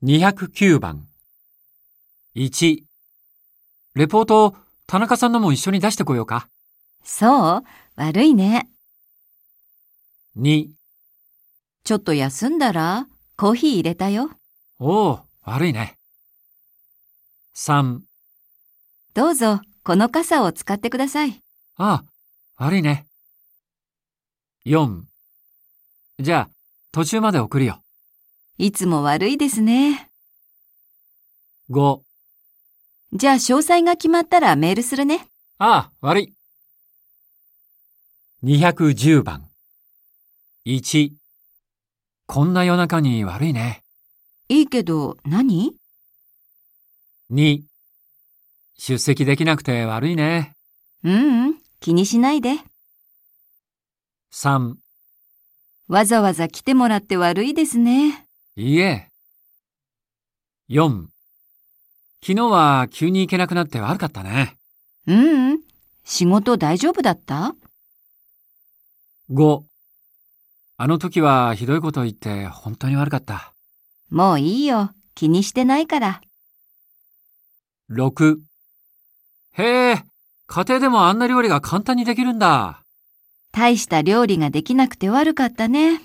209番。1、レポート、田中さんのも一緒に出してこようか。そう悪いね。2、ちょっと休んだらコーヒー入れたよ。おお、悪いね。3、どうぞ、この傘を使ってください。ああ、悪いね。4、じゃあ、途中まで送るよ。いつも悪いですね。5、じゃあ詳細が決まったらメールするね。ああ、悪い。210番。1、こんな夜中に悪いね。いいけど、何？2、出席できなくて悪いね。ううん、気にしないで。3、わざわざ来てもらって悪いですね。いいえ。4、昨日は急に行けなくなって悪かったね。ううん、仕事大丈夫だった？5、あの時はひどいこと言って本当に悪かった。もういいよ、気にしてないから。6、へえ、家庭でもあんな料理が簡単にできるんだ。大した料理ができなくて悪かったね。